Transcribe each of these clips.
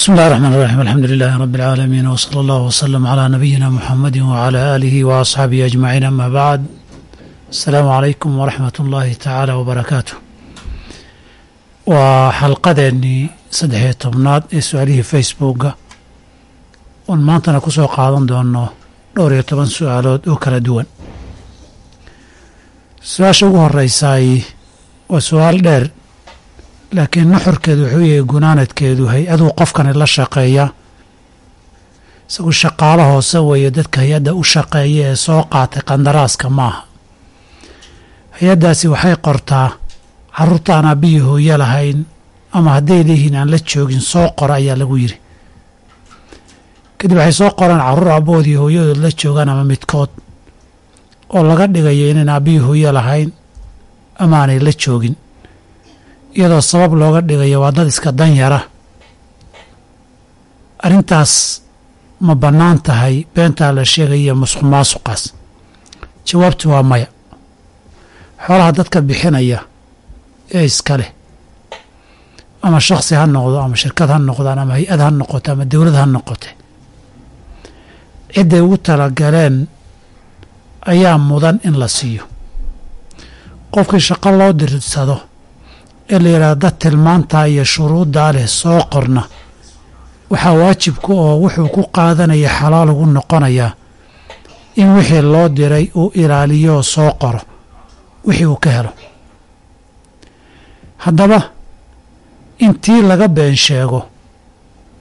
bismi اllahi الرحman الرaxيm alxamdu lilahi rab اlcaalamiin wslى اllah wslm عlى nabiyina muxamadi wعlى aalihi وaصxaabihi ajmaciin ama bacd asalaamu calaykum waraxmat اllahi tacaala wbarakaatu waa xalqadeennii saddexiyo tobnaad ee su-aalihii facebooka oon maantana ku soo qaadan doono dhowr iyo toban su-aalood oo kala duwan su-aasha ugu horeysaay waa su-aal dheer laakiin nuxurkeedu wuxuu yahay gunaanadkeedu hay'aduu qofkani la shaqeeya. Isagu shaqaalo hoose weeye dadka hay'adda u shaqeeya ee soo qaatay qandaraaska maaha. Hay'addaasi waxay qortaa carruurta aan aabbiyi hooyo lahayn ama hadday leeyihiin aan la joogin soo qora ayaa lagu yidhi. Kadib waxay soo qoraan carruur aabbahoodii hooyadood la joogaan ama midkood oo laga dhigayo inayn aabbihii hooyo lahayn ama aanay la joogin iyadoo sabab looga dhigayo waa dad iska danyara arrintaas ma bannaan tahay beentaa la sheegaya musuq maasuqaas. Jawaabtu waa maya. Xoolaha dadka bixinaya ee iska leh ama shakhsi ha noqdo ama shirkad ha noqdaan ama hay'ad ha noqoto ama dowlad ha noqote cidday ugu talagaleen ayaa mudan in la siiyo. Qofkii shaqo loo dirsado ee la yidhahdo dad tilmaantaa iyo shuruuddaa leh soo qorna. Waxaa waajibku oo wuxuu ku qaadanaya xalaal ugu noqonayaa in wixii loo diray uu ilaaliyooo soo qoro wixii uu ka helo. Haddaba intii laga been sheego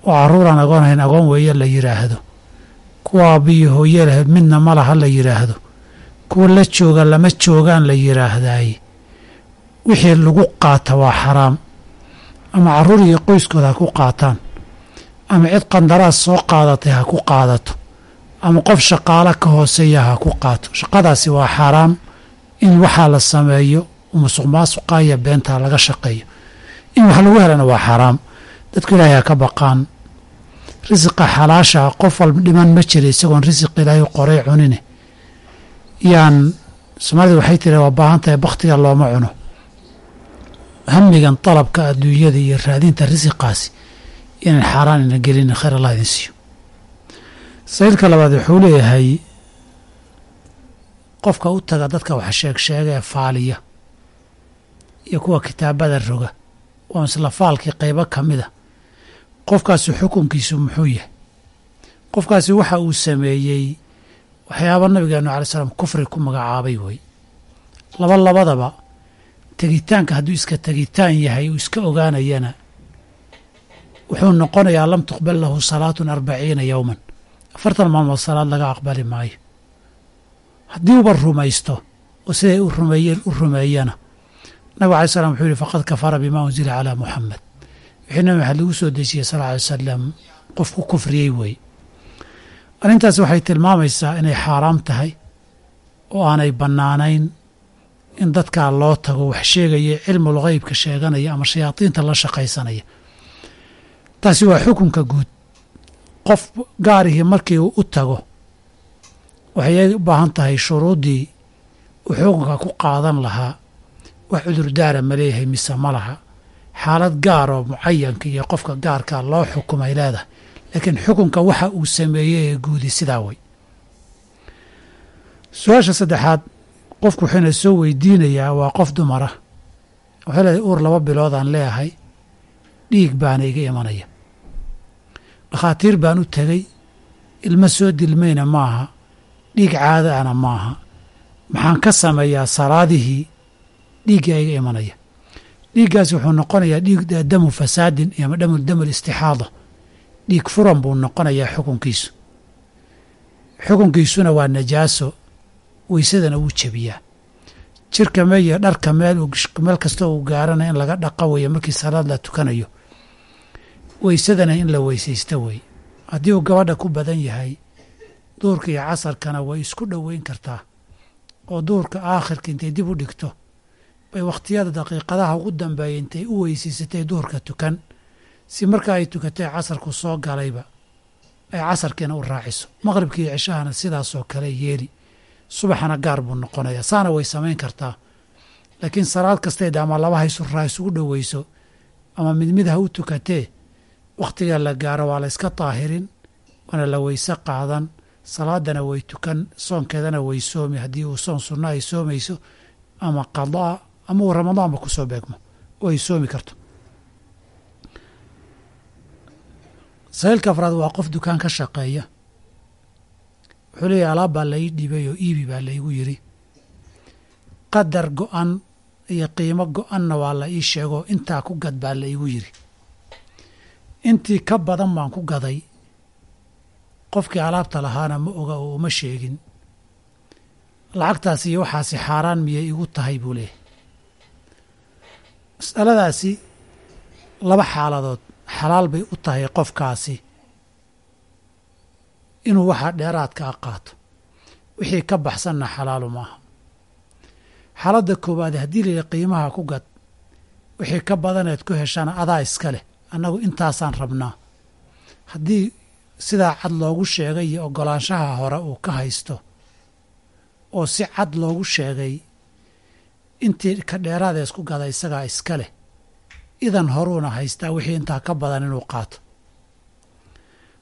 oo carruuraan agoonhayn agoon weeye la yidhaahdo kuwa aabbiyi hooye lahayd midna ma laha la yidhaahdo kuwa la jooga lama joogaan la yidhaahdaaye wixii lagu qaata waa xaraam. Ama carruur iyo qoyskooda ha ku qaataan. Ama cid qandaraas soo qaadatay ha ku qaadato. Ama qof shaqaalo ka hooseeya ha ku qaato. Shaqadaasi waa xaaraam in waxaa la sameeyo musuq maasuqa iyo beentaa laga shaqeeyo. In wax lagu helana waa xaaraam dadku ilaahay ha ka baqaan. Risiqa xalaasha qof walba dhiman ma jira isagoon risiq ilaahay qoray cunine. Yaan soomaalida waxay tiri waa baahan tahay bakhtiga looma cuno hamigan dalabka adduunyada iyo raadinta risiqaasi inaan xaaraan ina gelin khayr allah idin siiyo. Sa'iilka labaad wuxuu leeyahay qofka u taga dadka wax sheeg sheega ee faaliya iyo kuwa kitaabada roga waa isla faalkii qaybo ka mid a. Qofkaasi xukunkiisu muxuu yahay? Qofkaasi waxa uu sameeyey waxyaaba nabigeenu alai slam kufri ku magacaabay wey laba labadaba tegitaanka hadduu iska tegitaan yahay uu iska ogaanayana wuxuu noqonayaa lam tuqbal lahu salaatun arbaciina yowman afartan maalmood salaad laga aqbali maayo. Haddii uba rumaysto oo siday u rumeeyeen u rumeeyana nabig alai slam wuxuu yihi faqad kafara bima unzila calaa muxamed wixii nabi maxamed lagu soo dejiyey sal alay wasalam qof ku kufriyey wey. Arrintaas waxay tilmaamaysaa inay xaaraam tahay oo aanay bannaanayn in dadkaa loo tago wax sheegaya cilmul ghaybka sheeganaya ama shayaadiinta la shaqaysanaya. Taasi waa xukunka guud. Qof gaarihii markii uu u tago waxay u baahan tahay shuruuddii uu xukunka ku qaadan lahaa. Wax cudurdaara ma leeyahay mise ma laha. Xaalad gaar oo mucayanka iyo qofka gaarkaa loo xukumay leedahay. Laakiin xukunka waxa uu sameeyey ee guudi sidaa wey su'aasha saddexaad qofku wuxuuna soo weydiinayaa waa qof dumara. Waxay leedahay uur laba biloodaan leeyahay dhiig baana iga imanaya. Dhakhaatiir baan u tegey ilmo soo dilmayna maaha dhiig caadaana maaha maxaan ka sameeyaa salaadihii dhiiggaa iga imanaya. Dhiiggaasi wuxuu noqonayaa dhiig damu fasaadin iyo dhamu damul istixaada dhiig furan buu noqonayaa xukunkiisu. Xukunkiisuna waa najaaso weysadana wuu jebiyaa jirka me iyo dharka meel meel kasta uu gaarana in laga dhaqa weeye markii salaad la tukanayo. Weysadana in la weysaysto weeye haddii uu gabadha ku badan yahay duurka iyo casarkana way isku dhoweyn kartaa. Oo duurka aakhirka intay dib u dhigto bay wakhtiyada daqiiqadaha ugu dambeeya intay u weysaysatay duurka tukan. Si marka ay tukatay casarku soo galayba ay casarkiina u raaciso. Maqribka iyo cishahana sidaasoo kale yeeli subaxana gaar buu noqonayaa saana way samayn kartaa. Laakiin salaad kasteed ama laba haysuraa isugu dhoweyso ama mid mid ha u tukatee wakhtiga la gaaro waa la yska daahirin waana la weyse qaadan. Salaadana way tukan soonkeedana way soomi. Haddii uu soon sunno ay soomayso ama qadaa ama uu ramadaanba ku soo beegmo oo ay soomi karto. Sahiilka afraad waa qof dukaan ka shaqeeya wuxuu leeyahy alaab baa lai dhibay oo iibi baa laygu yidhi qadar go-an iyo qiimo go-anna waa la ii sheego intaa ku gad baa la igu yidhi. Intii ka badan baan ku gaday qofkii alaabta lahaana ma oga oo uma sheegin. Lacagtaasi iyo waxaasi xaaraan miyay igu tahay buu leeyahy mas'aladaasi laba xaaladood xalaal bay u tahay qofkaasi inuu waxaa dheeraadka a qaato. Wixii ka baxsanna xalaalu maaha. Xaaladda koowaad haddii layidhi qiimaha ku gad wixii ka badaneed ku heshana adaa iska leh annagu intaasaan rabnaa. Haddii sidaa cad loogu sheegay iyo oggolaanshaha hore uu ka haysto oo si cad loogu sheegay intii ka dheeraada isku gada isagaa iska leh idan horuuna haystaa wixii intaa ka badan inuu qaato.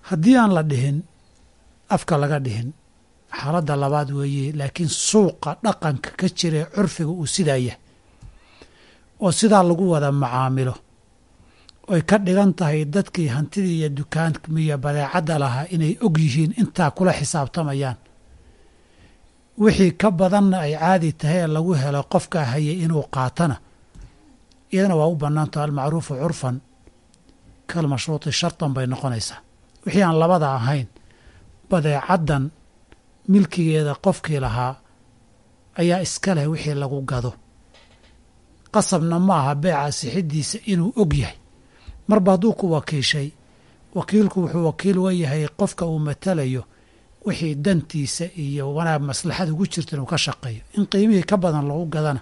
Haddii aan la dhihin afka laga dhihin. Xaaladda labaad weeye laakiin suuqa dhaqanka ka jira ee curfiga uu sidaa yahay. Oo sidaa lagu wada macaamilo. Oy ka dhigan tahay dadkii hantidii iyo dukaanmiyo badeecadda lahaa inay og yihiin intaa kula xisaabtamayaan. Wixii ka badanna ay caadi tahay ee lagu helo qofkaa hayay inuu qaatana. Iyadana waa u bannaantaho almacruufu curfan. Kalmashruuti shartan bay noqonaysaa. Wixii aan labada ahayn badeecaddan milkigeeda qofkii lahaa ayaa iska leh wixii lagu gado. Qasabna ma aha beeca sixiddiisa inuu og yahay. Marba hadduu ku wakiishay wakiilku wuxuu wakiil wa yahay qofka uu matalayo wixii dantiisa iyo wanaag maslaxada ugu jirta inuu ka shaqeeyo. In qiimihii ka badan lagu gadana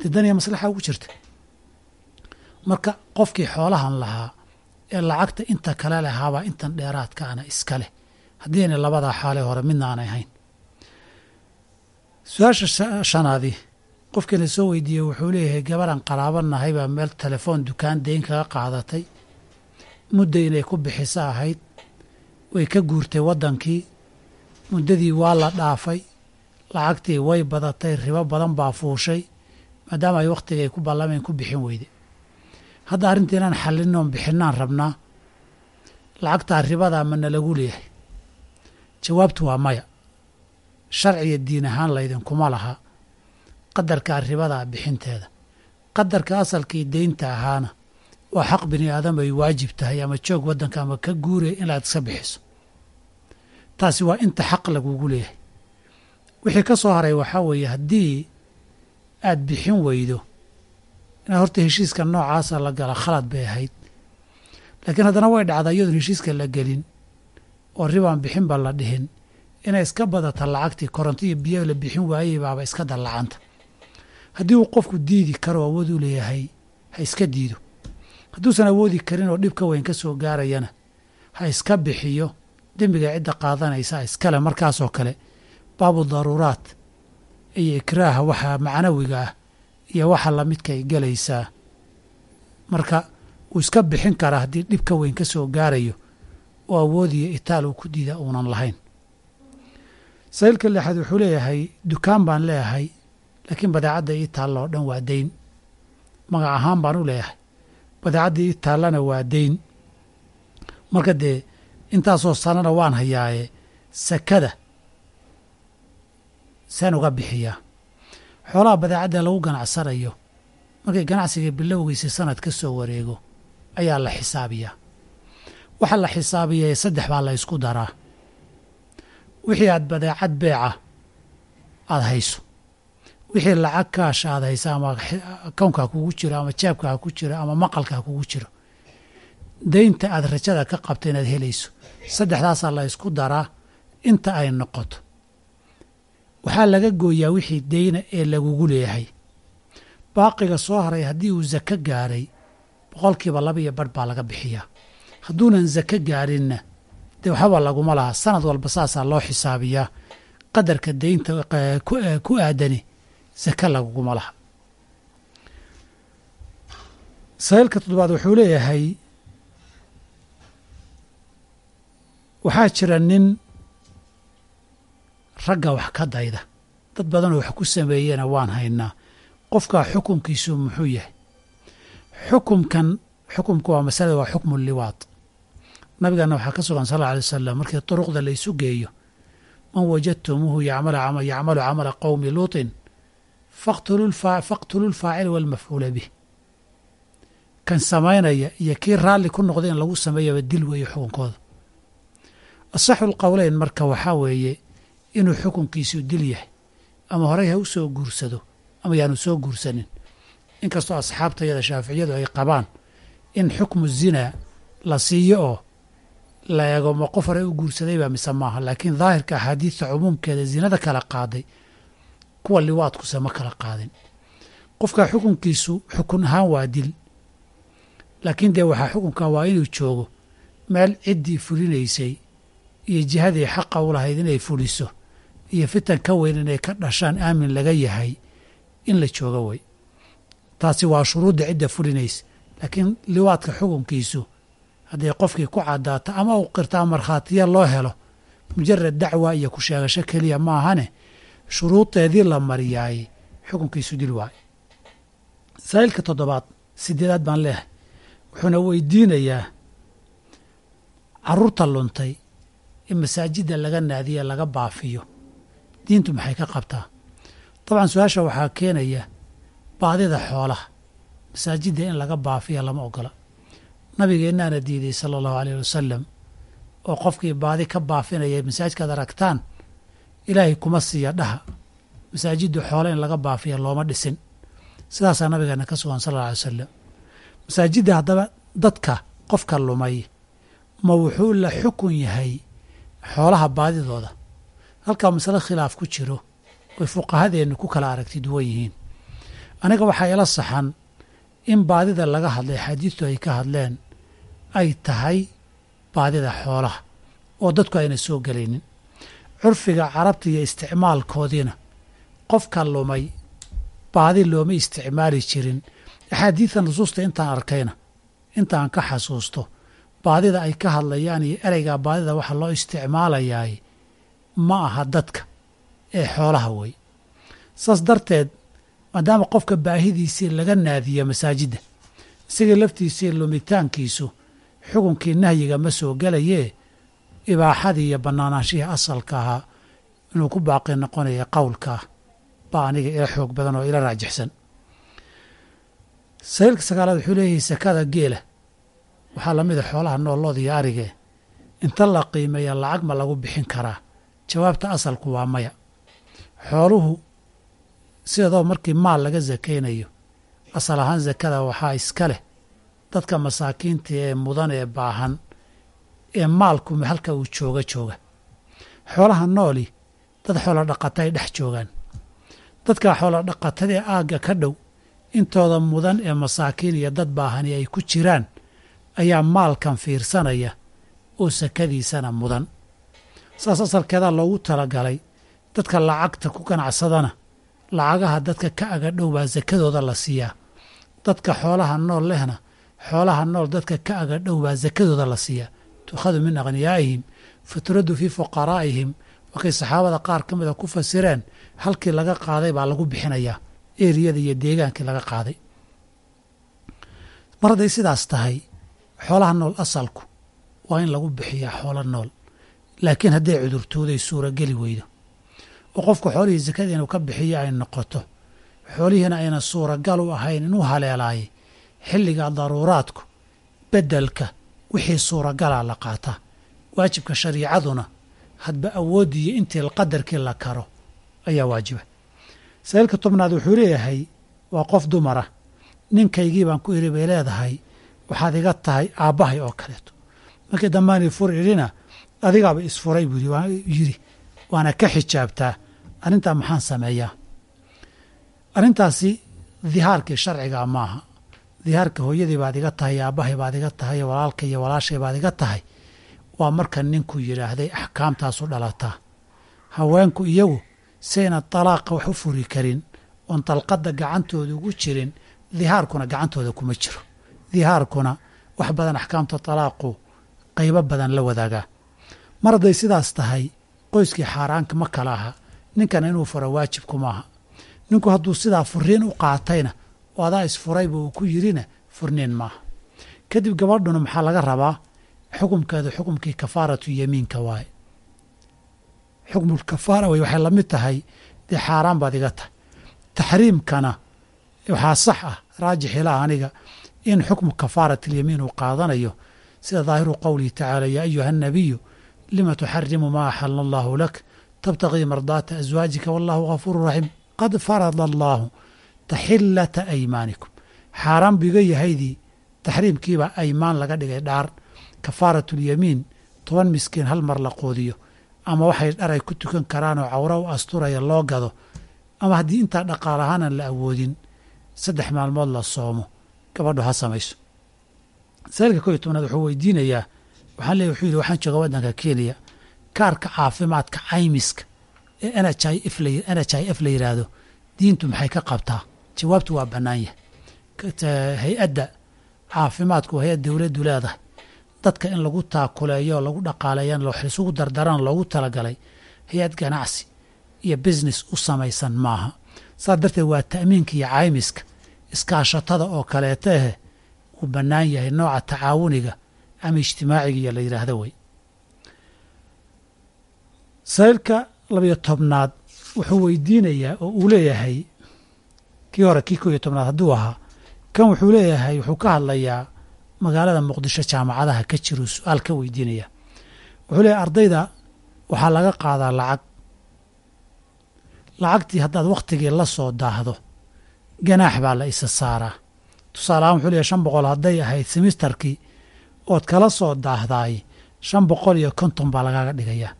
dee dan iyo maslaxa ugu jirta. Marka qofkii xoolahan lahaa ee lacagta inta kale lahaabaa intan dheeraadkaana iska leh haddiina labadaa xaalee hore midna aanay ahayn su'aasha shanaadii qofkiina soo weydiiyey wuxuu leeyahay gabarhan qaraabo nahay baa meel telefoon dukaan deyn kaga qaadatay. Mudda inay ku bixiso ahayd way ka guurtay waddankii. Muddadii waa la dhaafay lacagtii way badatay ribo badan baa fuushay maadaama ay wakhtigay ku ballameen ku bixin weyde. Hadda arrintii inaan xallinoon bixinaan rabnaa lacagtaa ribadaa mana lagu leeyahay jawaabtu waa maya. Sharciga diin ahaan laydinkuma laha. Qadarkaa ribadaa bixinteeda. Qadarka asalkii deynta ahaana waa xaq bini aadam ay waajib tahay ama joog waddanka ama ka guuraya inaad iska bixiso. Taasi waa inta xaq lagugu leeyahay. Wixii ka soo haray waxaa weeye haddii aad bixin weydo inaad horta heshiiska noocaasa la gala khalad bay ahayd. Laakiin haddana way dhacdaa iyadoon heshiiska la gelin oo ribaan bixinba la dhihin. Inay iska badata lacagtii koronto iyo biyo la bixin waayey baaba iska dallacanta. Haddii uu qofku diidi karo awood u leeyahay ha iska diido. Hadduusan awoodi karin oo dhib ka weyn ka soo gaarayana ha iska bixiyo. Dembiga cidda qaadanaysa iskale markaasoo kale baabu daruuraat iyo ikraaha waxa macnawiga ah iyo waxa lamidkay gelaysaa. Marka wuu iska bixin karaa haddii dhib ka weyn ka soo gaarayo oo awoodiyo itaal uu ku diida uunan lahayn. Sahiilka lixaad wuxuu leeyahay dukaan baan leeyahay laakiin badeecadda ii taalla oo dhan waa deyn. Magac ahaan baan u leeyahay badeecadda ii taallana waa deyn. Marka dee intaasoo sanana waan hayaaye sakada saan uga bixiyaa xoolaha badeecadda lagu ganacsanayo markay ganacsiga bilowgiisa sanad ka soo wareego ayaa la xisaabiyaa waxa la xisaabiyae saddex baa la ysku daraa. Wixii aad badeecad beeca aada hayso. Wixii lacag kaasha aad haysa ama akownkaa kugu jiro ama jaabkaa ku jiro ama maqalkaa kugu jiro. Deynta aad rajada ka qabta inaad helayso. Saddexdaasaa la ysku daraa inta ay noqoto. Waxaa laga gooyaa wixii deyna ee lagugu leeyahay. Baaqiga soo haray haddii uu zako gaaray boqolkiiba laba iyo barh baa laga bixiyaa hadduunan zako gaarinna. Dee waxaba laguma laha. Sanad walba saasaa loo xisaabiyaa. Qadarka deynta ku aadani zako laguguma laha. Sahiilka toddobaad wuxuu leeyahay waxaa jira nin ragga wax ka dayda. Dad badanoo wax ku sameeyena waan haynaa. Qofkaa xukunkiisu muxuu yahay? Xukumkan xukumku waa masalada waa xukmu liwaad nabigana waxaa ka sugan sal alay wasalam markii duruqda la isu geeyo man wajadtumuuhu yacmalu camala qowmi luutin faqtulu lfaacila walmafcuula bih. Kan samaynaya iyo kii raalli ku noqda in lagu sameeyaba dil weeye xukunkooda. Asaxu lqowleyn marka waxaa weeye inuu xukunkiisu dil yahay ama horey ha u soo guursado ama yaanu soo guursanin. Inkastoo asxaabtayada shaaficiyadu ay qabaan in xukmu zinaa la siiyo oo la eego ma qof horey u guursadayba mise maaha laakiin daahirka axaadiidta cumuumkeeda zinada kala qaaday kuwa liwaadkuse ma kala qaadin. Qofkaa xukunkiisu xukun ahaan waa dil laakiin dee waxaa xukunka waa inuu joogo meel ciddii fulinaysay iyo jihadii xaqa u lahayd inay fuliso iyo fitan ka weyn inay ka dhashaan aamin laga yahay in la joogo wey taasi waa shuruudda cidda fulinaysa laakiin liwaadka xukunkiisu hadday qofkii ku caddaato ama uu qirtaa markhaatiya loo helo mujarad dacwa iyo ku sheegasho keliya ma ahane shuruudeedii la mariyaay xukunkiisu dil waayo masaa'ilka toddobaad sideedaad baan leehay wuxuuna weydiinayaa carruurta luntay in masaajidda laga naadiya laga baafiyo. Diintu maxay ka qabtaa? Dabcan su'aasha waxaa keenaya baadida xoolaha masaajidda in laga baafiya lama ogola nabigeennaana diiday sala allahu aleyh wasalam oo qofkii baadi ka baafinaya masaajidkaad aragtaan ilaahay kuma siiya dhaha. Masaajiddu xoole in laga baafiya looma dhisin. Sidaasaa nabigeena ka sugan sal alla alay wasalam masaajidda haddaba dadka qofka lumay ma wuxuu la xukun yahay xoolaha baadidooda. Halkaa masale khilaaf ku jiro oy fuqahadeennu ku kala aragti duwan yihiin. Aniga waxaa ila saxan in baadida laga hadlay xadiidtu ay ka hadleen ay tahay baadida xoolaha oo dadku ayna soo gelaynin. Curfiga carabta iyo isticmaalkoodiina qofka lumay baadi looma isticmaali jirin. Axaadiidta nusuusta intaan arkayna intaan ka xasuusto baadida ay ka hadlayaan iyo ereygaa baadida waxa loo isticmaalayaay ma aha dadka ee xoolaha wey saas darteed maadaama qofka baahidiisii laga naadiyo masaajidda isaga laftiisii lumitaankiisu xukunkii nahyiga ma soo gelayee ibaaxadii iyo bannaanaanshihii asalka ahaa inuu ku baaqi noqonaya qowlkaa baa aniga ila xoog badan oo ila raajixsan. Sahiilka sagaalaad wuxuu leeyahay sakada geela. Waxaa lamida xoolaha noolooda iyo arigee inta la qiimeeya lacag ma lagu bixin karaa. Jawaabta asalku waa maya. Xooluhu sidoo markii maal laga sakaynayo asal ahaan sakada waxaa iska leh dadka masaakiinta ee mudan ee baahan ee maalku halka uu jooga jooga. Xoolaha nooli dad xoolo dhaqata ay dhex joogaan. Dadka xoolo dhaqatada ee aagga ka dhow intooda mudan ee masaakiin iyo dad baahani ay ku jiraan ayaa maalkan fiirsanaya oo sakadiisana mudan. Saas asalkeedaa loogu talagalay dadka lacagta ku ganacsadana lacagaha dadka ka aga dhow baa sakadooda la siiyaa. Dadka xoolaha nool lehna xoolaha nool dadka ka aga dhow baa sakadooda la siiyaa tuukhadu min akhniyaa'ihim faturaddu fii fuqaraa'ihim. Markay saxaabada qaar ka mida ku fasireen halkii laga qaaday baa lagu bixinayaa eriyada iyo deegaankii laga qaaday. Mar hadday sidaas tahay xoolaha nool asalku waa in lagu bixiyaa xoolo nool. Laakiin hadday cudurtooday suurageli weydo. Oo qofku xoolihii sakada inuu ka bixiyo ay noqoto. Xoolihiina ayna suuragal u ahayn inuu haleelaayay xilliga daruuraadku beddelka wixii suuragalaa la qaataa waajibka shariicaduna hadba awooddiiyo intii qadarkii la karo ayaa waajiba. Sa'iilka tobnaad wuxuu leeyahay waa qof dumara. Ninkaygii baan ku idhi bay leedahay. Waxaad iga tahay aabbahay oo kaleeto. Markii dambaani fur idhina adigaaba isfuray buu yidhi waana ka xijaabtaa. Arrintaa maxaan sameeyaa? Arrintaasi dihaarkii sharcigaa maaha dihaarka hooyadii baad iga tahay aabbahay baad iga tahay walaalka iyo walaashay baad iga tahay waa marka ninku yidhaahday axkaamtaasu dhalataa haweenku iyagu sayna dalaaqa wax u furi karin oon dalqadda gacantooda ugu jirin dihaarkuna gacantooda kuma jiro. Dihaarkuna wax badan axkaamta talaaqu qaybo badan la wadaagaa mar hadday sidaas tahay qoyskii xaaraanka ma kala aha ninkana inuu furo waajibku maaha ninku hadduu sidaa furiin u qaatayna oo adaa isfurayba uu ku yirina furniin maaha kadib gabadhuna maxaa laga rabaa? Xukumkeedu xukumkii kafaaratu yamiinka waaye. Xukmulkafaara wey waxay la mid tahay dee xaaraan baad iga tahay. Taxriimkana waxaa sax ah raajix ilaa aniga in xukmu kafaarat alyamiin uu qaadanayo. Sida daahiru qowlihi tacaala yaa ayuha annabiyu lima tuxarimu maa axala allahu lak? Tabtagii mardaata aswaajika wallahu gafuuru raxiim. Qad farada allaahu taxilata aymaanikum. Xaaraan buu iga yahaydii taxriimkiibaa aymaan laga dhigay dhaar. Kafaaratulyamiin toban miskiin hal mar la qoodiyo. Ama waxay dharay ku tukan karaan oo cawro u asturaya loo gado. Ama haddii intaa dhaqaalahaanan la awoodin saddex maalmood la soomo. Gabadhu ha samayso. Saalka ko iyo tobnaad wuxuu weydiinayaa waxaan leeyahy wuxuu yidhi waxaan jooga waddanka kenya. Kaarka caafimaadka caymiska ee n i f la yidhaahdo diintu maxay ka qabtaa jawaabtu waa bannaan yahay. Hay'adda caafimaadku hay'ad dowladdu leedahay dadka in lagu taakuleeyo lagu dhaqaaleeyan isugu dardaran loogu talagalay hay'ad ganacsi iyo business u samaysan maaha. Saas darteed waa ta'miinka iyo caymiska iskaashatada oo kaleeta ahe uu bannaan yahay nooca tacaawuniga ama ijtimaaciga la yidhaahdo wey saylka labayo tobnaad wuxuu weydiinayaa oo uu leeyahay kii hore kii ko iyo tobnaad hadduu ahaa kan wuxuu leeyahay wuxuu ka hadlayaa magaalada muqdisho jaamacadaha ka jiruu su'aal ka weydiinaya. Wuxuu leeyahay ardayda waxaa laga qaadaa lacag. Lacagtii haddaad wakhtigii la soo daahdo ganaax baa la isa saaraa. Tusaale ahaan wuxuu leeyahay shan boqol hadday ahayd semisterkii ood kala soo daahdaay shan boqol iyo konton baa lagaaga dhigayaa.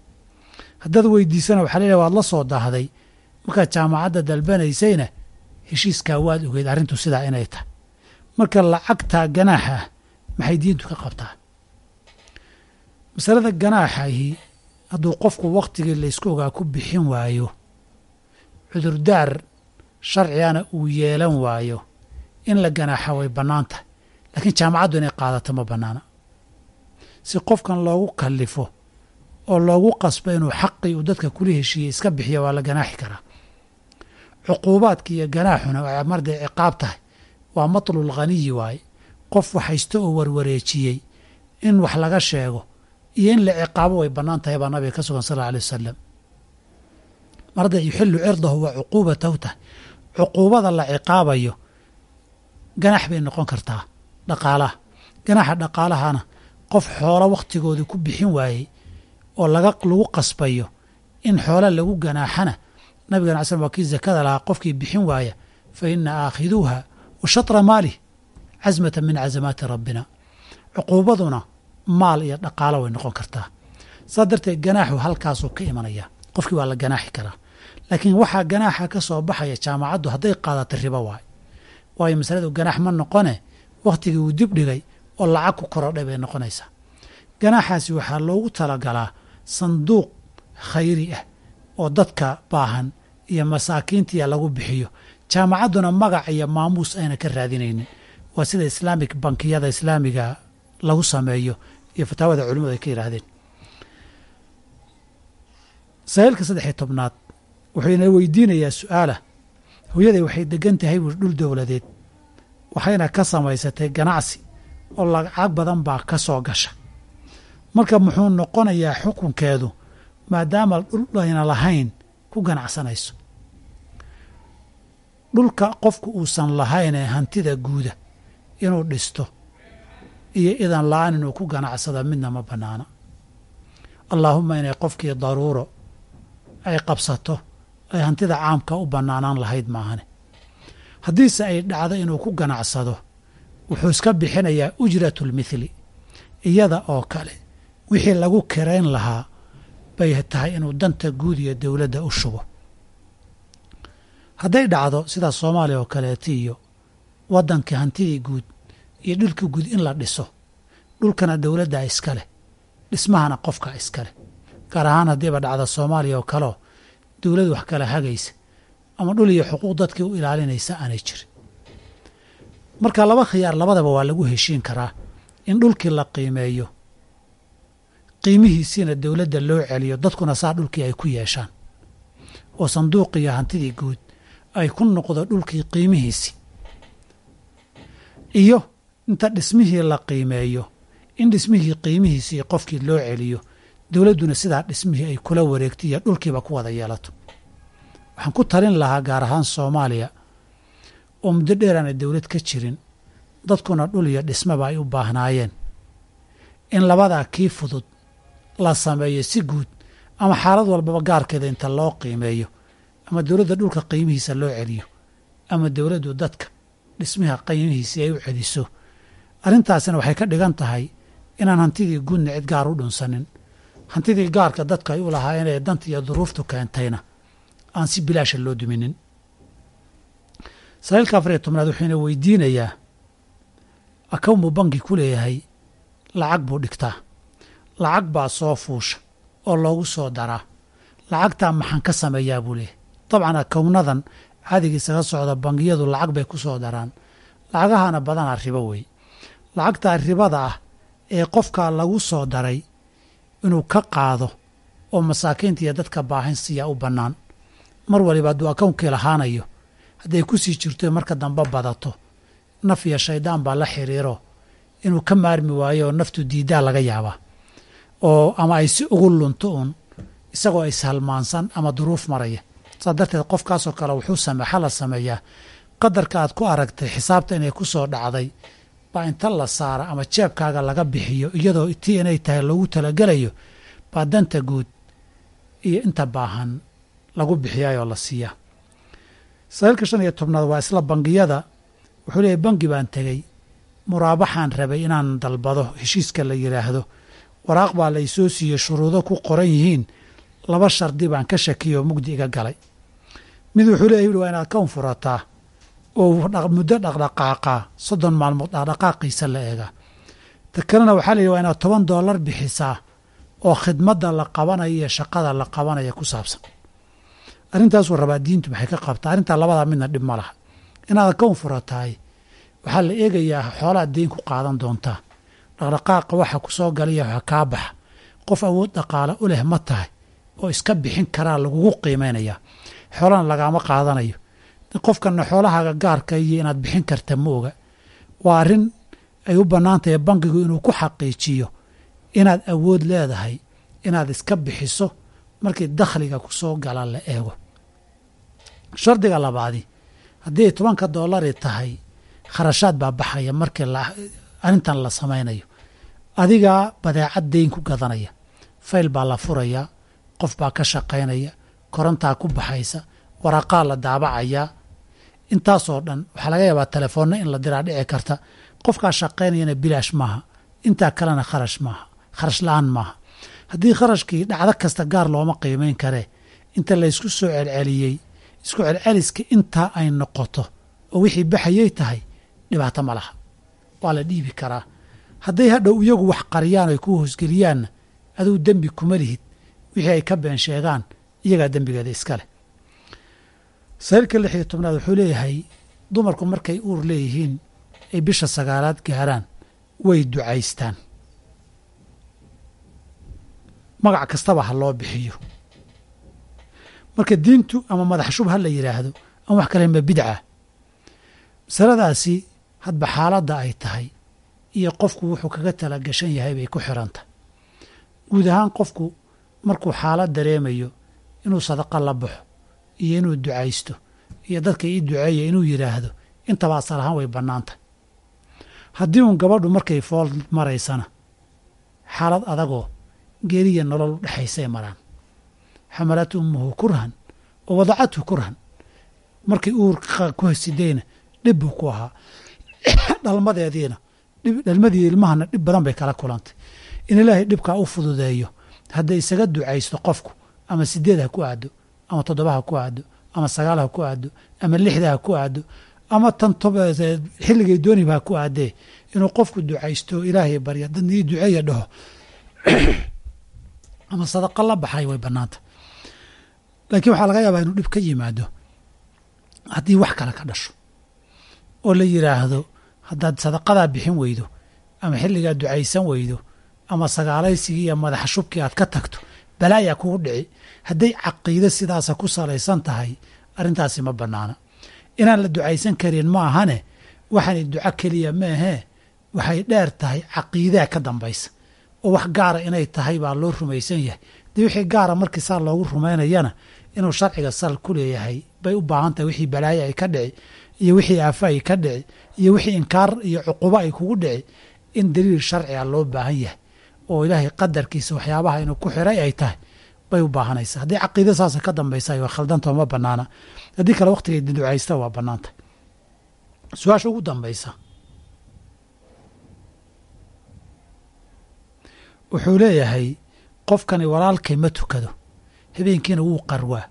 Haddaad weydiisana waxaa leeyahay waad la soo daahday. Markaad jaamacadda dalbanaysayna heshiiskaa waad ogeyd arrintu sidaa inay tahay. Marka lacagtaa ganaaxa ah maxay diintu ka qabtaa? Masalada ganaaxahi hadduu qofku wakhtigii laysku ogaa ku bixin waayo cudurdaar sharcigana uu yeelan waayo in la ganaaxa way bannaan tahay. Laakiin jaamacaddu inay qaadato ma bannaana. Si qofkan loogu kallifo oo loogu qasbo inuu xaqii uu dadka kula heshiiyey iska bixiya waa la ganaaxi karaa cuquubaadka iyo ganaaxuna waxay marday ciqaab tahay. Waa matlul khaniyi waaye. Qof wax haysto oo warwareejiyey in wax laga sheego iyo in la ciqaabo way bannaan tahay baa nabiga ka sugan sal alla alay wasalam marda yuxilu cirdahu wa cuquubatahu tahay. Cuquubada la ciqaabayo ganax bay noqon kartaa dhaqaalaha. Ganaxa dhaqaalahana qof xoolo wakhtigoodii ku bixin waayey oo laga lagu qasbayo in xoolo lagu ganaaxana nabigan ala slam waa kii zakada lahaa qofkii bixin waaya. Fa ina aakhiduuha wa shatra maalih casmata min casamaati rabbina. Cuquubaduna maal iyo dhaqaalo way noqon kartaa. Saas darteed ganaaxu halkaasuu ka imanaya. Qofkii waa la ganaaxi karaa. Laakiin waxaa ganaaxa ka soo baxaya jaamacaddu hadday qaadato ribo waay. Waayo masaladu ganaax ma noqone wakhtigii uu dib dhigay oo lacag ku korodhay bay noqonaysaa. Ganaaxaasi waxaa loogu talagalaa sanduuq khayri ah oo dadka baahan iyo masaakiintiya lagu bixiyo. Jaamacadduna magac iyo maamuus ayna ka raadinaynin. Waa sida islaamik bankiyada islaamiga lagu sameeyo iyo fataawada culimadu ay ka yidhaahdeen sahiilka saddex iyo tobnaad wuxuu ina weydiinayaa su'aala hooyaday waxay degan tahay buui dhul dowladeed waxayna ka samaysatay ganacsi oo lacag badan baa ka soo gasha. Marka muxuu noqonayaa xukunkeedu maadaama dhul ayna lahayn ku ganacsanayso. Dhulka qofku uusan lahayn ee hantida guuda inuu dhisto iyo idan la'aan inuu ku ganacsada midna ma bannaana. Allaahumma inay qofkii daruuro ay qabsato ay hantida caamka u bannaanaan lahayd maahane. Haddiise ay dhacdo inuu ku ganacsado wuxuu iska bixinayaa ujratulmithli iyada oo kale wixii lagu kirayn lahaa bay tahay inuu danta guud iyo dowladda u shubo. Hadday dhacdo sida soomaaliya oo kaleeta iyo waddankii hantidii guud iyo dhulkii guud in la dhiso dhulkana dowladdaa iska leh dhismahana qofka iska leh. Gaar ahaan haddiiba dhacda soomaaliya oo kaleo dowlad wax kala hagaysa ama dhul iyo xuquuq dadkii u ilaalinaysa aanay jirin. Marka laba khiyaar labadaba waa lagu heshiin karaa in dhulkii la qiimeeyo qiimihiisiina dowladda loo celiyo dadkuna saa dhulkii ay ku yeeshaan. Oo sanduuqiyo hantidii guud ay ku noqdo dhulkii qiimihiisii iyo inta dhismihii la qiimeeyo in dhismihii qiimihiisii qofkii loo celiyo dowladduna sidaa dhismihii ay kula wareegto iyo dhulkiiba ku wada yeelato. Waxaan ku talin lahaa gaar ahaan soomaaliya oo muddo dheer aana dowlad ka jirin dadkuna dhul iyo dhismaba ay u baahnaayeen. In labadaa kii fudud la sameeyo si guud ama xaalad walbaba gaarkeeda inta loo qiimeeyo ama dowladda dhulka qiimihiisa loo celiyo ama dowladdu dadka dhismiha qiimihiisii ay u celiso. Arrintaasina waxay ka dhigan tahay inaan hantidii guudna cid gaar u dhunsanin. Hantidii gaarka dadka ay u lahaayeen ee danta iyo duruuftu keentayna aan si bilaasha loo duminin. Saliilka afar iyo tobnaad wuxuuna weydiinayaa akawn buu banki ku leeyahay lacag buu dhigtaa lacag baa soo fuusha oo loogu soo daraa. Lacagtaa maxaan ka sameeyaa buu leeyahay. Dabcan akownadan caadiga isaga socda bangiyadu lacag bay ku soo daraan. Lacagahana badanaa ribo wey. Lacagtaa ribada ah ee qofkaa lagu soo daray inuu ka qaado oo masaakiinta iyo dadka baahan siiyaa u bannaan. Mar waliba hadduu akownkii lahaanayo hadday ku sii jirto marka dambe badato naf iyo shayddaan baa la xiriiro. Inuu ka maarmi waayo oo naftu diiddaa laga yaabaa oo ama ay si ugu lunto uun isagoo ishalmaansan ama duruuf maraya. Saas darteed qofkaasoo kale wuxuu sameexa la sameeyaa qadarka aad ku aragtay xisaabta inay ku soo dhacday baa inta la saara ama jeebkaaga laga bixiyo iyadoo tii inay tahay loogu talagelayo baa danta guud iyo inta baahan lagu bixiyaayoo la siiyaa saliilka shan iyo tobnaad waa isla bangiyada. Wuxuu leeyahy bangi baan tegey. Muraabaxaan rabay inaan dalbado heshiiska la yidhaahdo waraaq baa la isoo siiyey shuruudo ku qoran yihiin. Laba shardi baan ka shakiyay oo mugdi iga galay. Mid wuxuu leeyahy waa inaad kawn furataa oo muddo dhaqdhaqaaqaa soddon maalmood dhaqdhaqaaqiisa la eegaa ta kalena waxaa layidhi waa inaad toban doolar bixisaa oo khidmadda la qabanaya iyo shaqada la qabanaya ku saabsan. Arrintaasuu rabaa diintu maxay ka qabtaa? Arrintaa labadaa midna dhib ma laha. Inaad kawn furatahay waxaa la eegayaa xoolaad deyn ku qaadan doontaa dhaqdhaqaaqa waxa ku soo galaya waxa kaa baxa. Qof awood dhaqaale u leh ma tahay oo iska bixin karaa lagugu qiimaynayaa xoolana lagaama qaadanayo. Qofkana xoolahaaga gaarka iyo inaad bixin karta ma oga. Waa arrin ay u bannaan tahay bankigu inuu ku xaqiijiyo inaad awood leedahay inaad iska bixiso markii dakhliga ku soo gala la eego. Shardiga labaadi haddii tobanka doolari tahay kharashaad baa baxaya markii arrintan la samaynayo adigaa badeecad deyn ku gadanaya fayl baa la furayaa qof baa ka shaqaynaya korontaa ku baxaysa waraaqaa la daabacayaa intaasoo dhan waxaa laga yaabaa telefoonna in la diraa dhici karta. Qofkaa shaqaynayana bilaash maaha intaa kalena kharash maaha kharash la'aan maaha. Haddii kharashkii dhacdo kasta gaar looma qiimayn karee inta la ysku soo celceliyey isku celceliska intaa ay noqoto oo wixii baxayay tahay dhibaato ma laha. Waa la dhiibi karaa hadday hadhow iyagu wax qariyaan ay ku hoosgeliyaanna aduu dembi kuma lihid wixii ay ka been sheegaan iyagaa dembigeeda iska leh. Sariirka lix iyo tobnaad wuxuu leeyahay dumarku markay uur leeyihiin ay bisha sagaalaad gaaraan way ducaystaan. Magac kastaba ha loo bixiyo. Marka diintu ama madax shub ha la yidhaahdo ama wax kale ma bidca. Masaladaasi hadba xaaladda ay tahay iyo qofku wuxuu kaga tala gashan yahay bay ku xirantahy guud ahaan qofku markuu xaalad dareemayo inuu sadaqa la baxo iyo inuu ducaysto iyo dadka ii duceeya inuu yidhaahdo intaba asal ahaan way bannaan tahay haddii uun gabadhu markay fool maraysana xaalad adagoo geeriya nolol u dhexaysay maraan. Xamalat ummuhu kurhan oo wadacathu kurhan markay uur ku hasidayna dhib buu ku ahaa. Dhalmadeediina dhalmadii ilmahana dhib badan bay kala kulantay. In ilaahay dhibkaa u fududeeyo hadday isaga ducaysto qofku ama sideed ha ku aado ama toddoba ha ku aado ama sagaal ha ku aado ama lixda ha ku aado ama tan xilligay dooniba ha ku aadee inuu qofku ducaysto ilaahay barya dadna ii duceeya dhaho ama sadaqa la baxay way bannaanta. Laakiin waxaa laga yaabaa inuu dhib ka yimaado haddii wax kale ka dhasho oo la yidhaahdo haddaad sadaqadaa bixin weydo ama xilligaa ducaysan weydo ama sagaalaysigii iyo madax shubkii aad ka tagto balaayaa kugu dhici. Hadday caqiide sidaasa ku salaysan tahay arrintaasi ma bannaana. Inaan la ducaysan karin ma ahane waxaanay duco keliya maahee waxay dheer tahay caqiidaa ka dambaysa. Oo wax gaara inay tahay baa loo rumaysan yahay. Dee wixii gaara markii saa loogu rumaynayana inuu sharciga sal ku leeyahay bay u baahan tahay wixii balaayo ay ka dhici iyo wixii aafa ay ka dhici iyo wixii inkaar iyo cuqubo ay kugu dhici in daliil sharciga loo baahan yahay oo ilaahay qadarkiisa waxyaabaha inuu ku xiray ay tahay bay u baahanaysa. Haddii caqiida saasa ka dambaysa waa khaldantao ma banaana haddii kale waqtigay ducaysta waa bannaantah su'aasha ugu dambaysa. Wuxuu leeyahay qofkani walaalkay ma tukado. Habeenkiina wuu qarwaa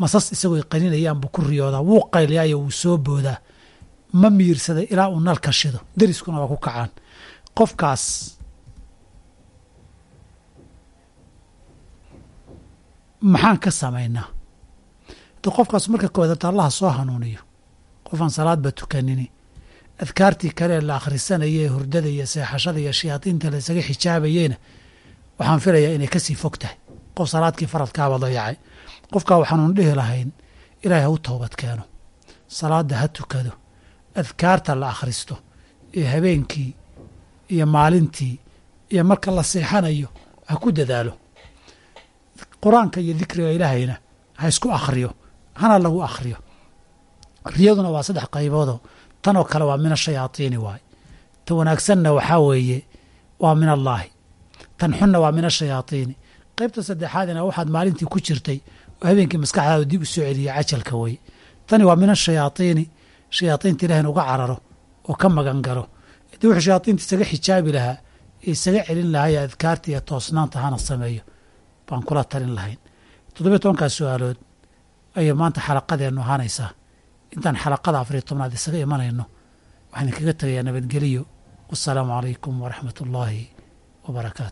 masas isagoo qaninayaan buu ku riyoodaa wuu qayliyaayo wuu soo boodaa ma miirsaday ilaa uu nalka shido deriskuna waa ku kacaan. Qofkaas maxaan ka samaynaa? De qofkaas marka koowaad allaha soo hanuuniyo qofaan salaadba tukanini adkaartii kale la akhrisanaya ee hurdada iyo seexashada iyo shayaadiinta la isaga xijaabayeyna waxaan filayaa inay ka sii fog tahay qof salaadkii faradkaaba dayacay qofkaa waxaanuun dhihi lahayn ilaahay ha u toobad keeno. Salaadda ha tukado. Adkaarta la akhristo. Iyo habeenkii iyo maalintii iyo marka la seexanayo ha ku dadaalo. Qur'aanka iyo dikriga ilaahayna ha isku akhriyo hana lagu akhriyo. Riyaduna waa saddex qayboodoo. Tanoo kale waa min ashayaatiini waay ta wanaagsanna waxaa weeye waa min allaahi. Tan xunna waa min ashayaatiini qaybta saddexaadina waxaad maalintii ku jirtay habeenkii maskaxdaada dib u soo celiya cajalka weye tani waa min ashayaatiini shayaadiinta ilahina uga cararo oo ka magan galo haddii wuxuu shayaadiinta isaga xijaabi lahaa ee isaga celin lahaa ee adkaarta iyo toosnaanta hana sameeyo baan kula talin lahayn. Toddobiyo tobankaas su'aalood ayay maanta xalaqadeennu ahaanaysaa intaan xalaqada afariyo tobnaad isaga imanayno waxaan idinkaga tegayaa nabadgeliyo wasalaamu calaykum waraxmat ullaahi wa barakaatu